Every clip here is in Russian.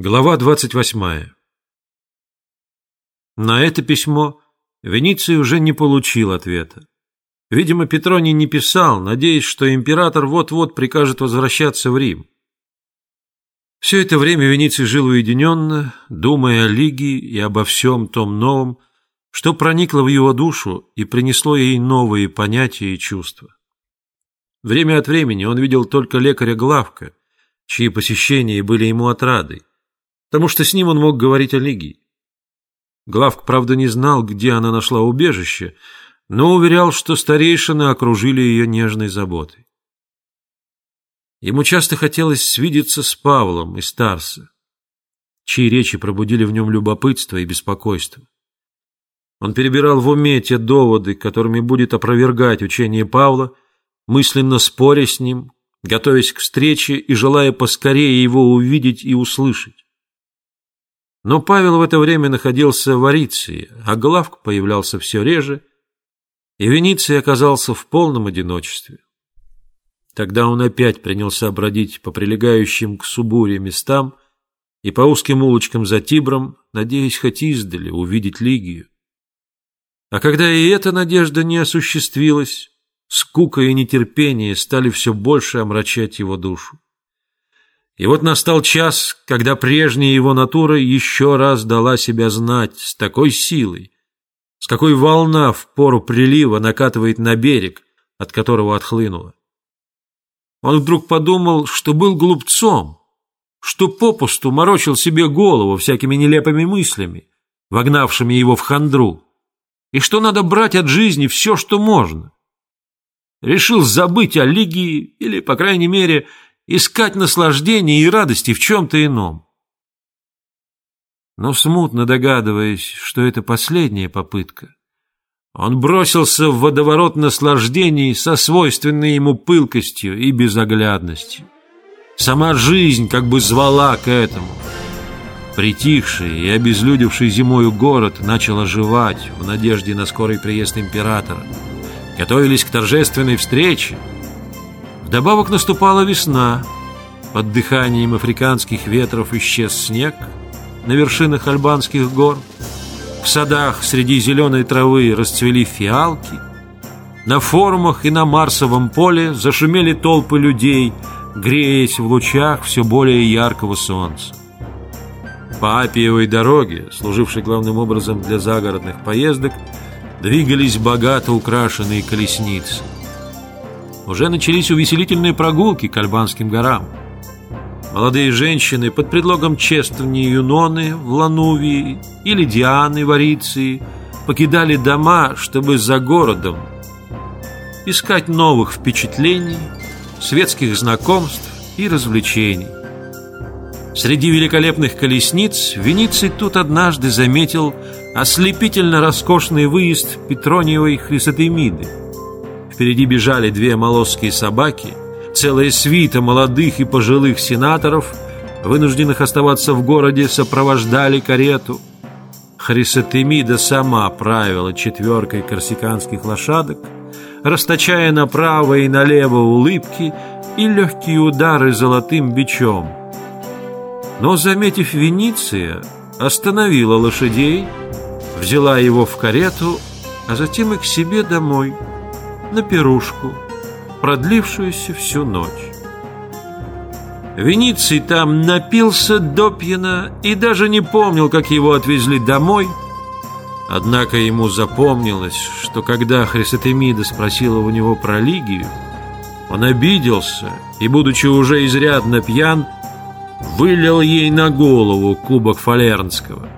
Глава 28. На это письмо Вениций уже не получил ответа. Видимо, Петроний не писал, надеясь, что император вот-вот прикажет возвращаться в Рим. Все это время Вениций жил уединенно, думая о Лигии и обо всем том новом, что проникло в его душу и принесло ей новые понятия и чувства. Время от времени он видел только лекаря Главка, чьи посещения были ему отрадой потому что с ним он мог говорить о Лигии. Главк, правда, не знал, где она нашла убежище, но уверял, что старейшины окружили ее нежной заботой. Ему часто хотелось свидеться с Павлом и Старса, чьи речи пробудили в нем любопытство и беспокойство. Он перебирал в уме те доводы, которыми будет опровергать учение Павла, мысленно споря с ним, готовясь к встрече и желая поскорее его увидеть и услышать. Но Павел в это время находился в Ариции, а Главк появлялся все реже, и Вениций оказался в полном одиночестве. Тогда он опять принялся бродить по прилегающим к Субуре местам и по узким улочкам за Тибром, надеясь хоть издали увидеть Лигию. А когда и эта надежда не осуществилась, скука и нетерпение стали все больше омрачать его душу. И вот настал час, когда прежняя его натура еще раз дала себя знать с такой силой, с какой волна в пору прилива накатывает на берег, от которого отхлынула. Он вдруг подумал, что был глупцом, что попусту морочил себе голову всякими нелепыми мыслями, вогнавшими его в хандру, и что надо брать от жизни все, что можно. Решил забыть о Лигии или, по крайней мере, искать наслаждение и радости в чем-то ином. Но смутно догадываясь, что это последняя попытка, он бросился в водоворот наслаждений со свойственной ему пылкостью и безоглядностью. Сама жизнь как бы звала к этому. Притихший и обезлюдевший зимою город начал оживать в надежде на скорый приезд императора. Готовились к торжественной встрече, Вдобавок наступала весна. Под дыханием африканских ветров исчез снег на вершинах альбанских гор. В садах среди зеленой травы расцвели фиалки. На форумах и на Марсовом поле зашумели толпы людей, греясь в лучах все более яркого солнца. По Апиевой дороге, служившей главным образом для загородных поездок, двигались богато украшенные колесницы уже начались увеселительные прогулки к Альбанским горам. Молодые женщины под предлогом чествования Юноны в Ланувии или Дианы в Ариции покидали дома, чтобы за городом искать новых впечатлений, светских знакомств и развлечений. Среди великолепных колесниц Вениций тут однажды заметил ослепительно роскошный выезд Петрониевой Хрисотемиды – Впереди бежали две молосские собаки, целая свита молодых и пожилых сенаторов, вынужденных оставаться в городе, сопровождали карету. Хрисотемида сама правила четверкой корсиканских лошадок, расточая направо и налево улыбки и легкие удары золотым бичом. Но, заметив Вениция, остановила лошадей, взяла его в карету, а затем и к себе домой – на пирушку, продлившуюся всю ночь. Вениций там напился до пьяна и даже не помнил, как его отвезли домой. Однако ему запомнилось, что когда Хрисотемида спросила у него про Лигию, он обиделся и, будучи уже изрядно пьян, вылил ей на голову кубок Фалернского.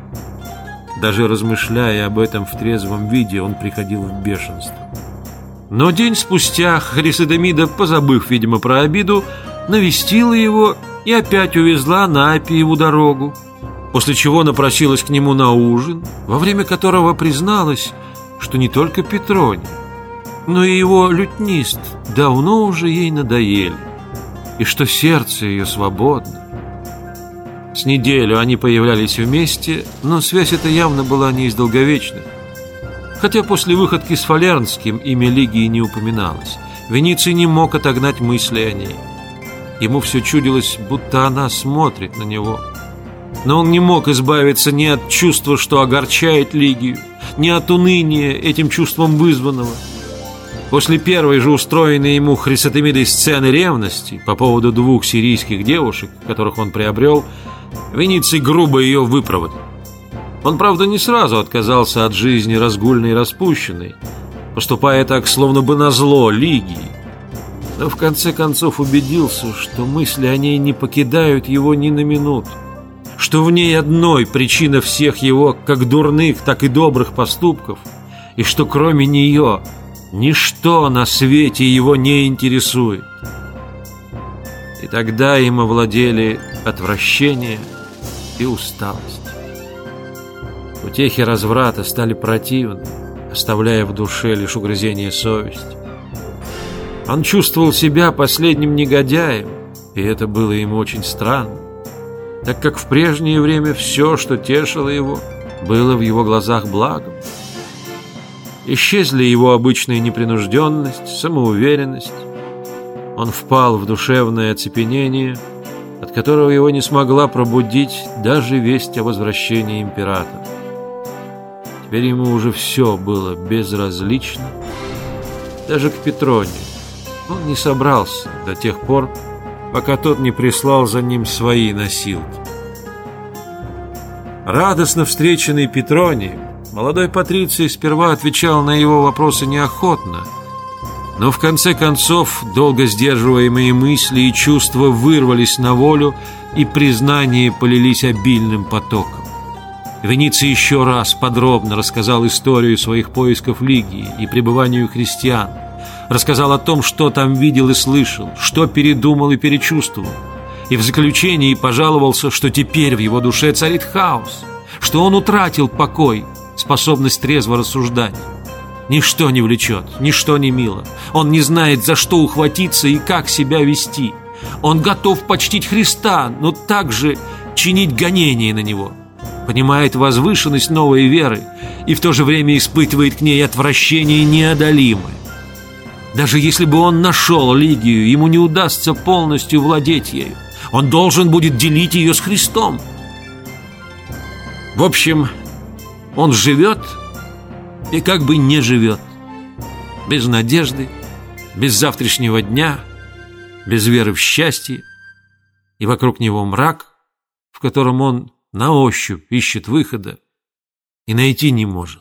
Даже размышляя об этом в трезвом виде, он приходил в бешенство. Но день спустя Хрисодемида, позабыв, видимо, про обиду, навестила его и опять увезла на Апиеву дорогу, после чего напросилась к нему на ужин, во время которого призналась, что не только Петроний, но и его лютнист давно уже ей надоели, и что сердце ее свободно. С неделю они появлялись вместе, но связь эта явно была не из долговечных. Хотя после выходки с Фалернским имя Лигии не упоминалось. Вениций не мог отогнать мысли о ней. Ему все чудилось, будто она смотрит на него. Но он не мог избавиться ни от чувства, что огорчает Лигию, ни от уныния этим чувством вызванного. После первой же устроенной ему Хрисотемидой сцены ревности по поводу двух сирийских девушек, которых он приобрел, Вениций грубо ее выпроводил. Он, правда, не сразу отказался от жизни разгульной и распущенной, поступая так, словно бы назло Лигии. Но в конце концов убедился, что мысли о ней не покидают его ни на минуту, что в ней одной причина всех его как дурных, так и добрых поступков, и что кроме нее ничто на свете его не интересует. И тогда им овладели отвращение и усталость. Утехи разврата стали противны, оставляя в душе лишь угрызение совести. Он чувствовал себя последним негодяем, и это было ему очень странно, так как в прежнее время все, что тешило его, было в его глазах благом. Исчезли его обычная непринужденность, самоуверенность. Он впал в душевное оцепенение, от которого его не смогла пробудить даже весть о возвращении императора. Теперь ему уже все было безразлично, даже к Петронию. Он не собрался до тех пор, пока тот не прислал за ним свои носилки. Радостно встреченный Петроний, молодой Патриций сперва отвечал на его вопросы неохотно, но в конце концов долго сдерживаемые мысли и чувства вырвались на волю, и признания полились обильным потоком. Вениций еще раз подробно рассказал историю своих поисков Лигии и пребыванию христиан. Рассказал о том, что там видел и слышал, что передумал и перечувствовал. И в заключении пожаловался, что теперь в его душе царит хаос, что он утратил покой, способность трезво рассуждать. Ничто не влечет, ничто не мило. Он не знает, за что ухватиться и как себя вести. Он готов почтить Христа, но также чинить гонение на него – понимает возвышенность новой веры и в то же время испытывает к ней отвращение неодолимое. Даже если бы он нашел Лигию, ему не удастся полностью владеть ею. Он должен будет делить ее с Христом. В общем, он живет и как бы не живет. Без надежды, без завтрашнего дня, без веры в счастье. И вокруг него мрак, в котором он на ощупь ищет выхода и найти не может.